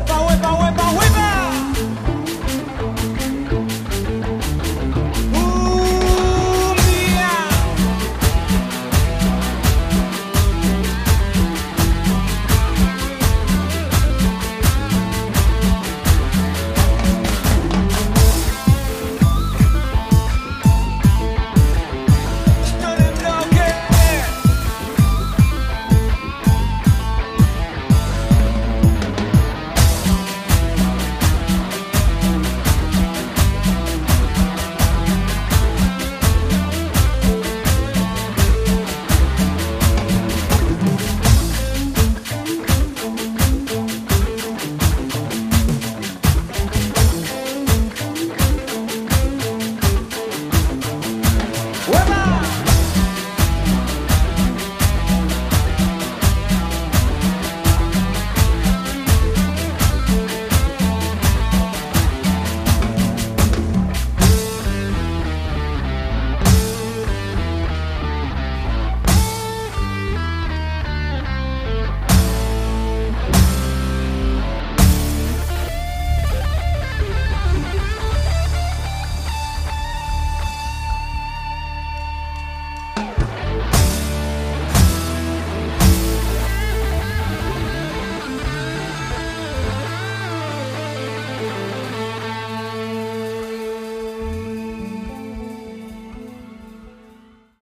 huepa, huepa, huepa, huepa.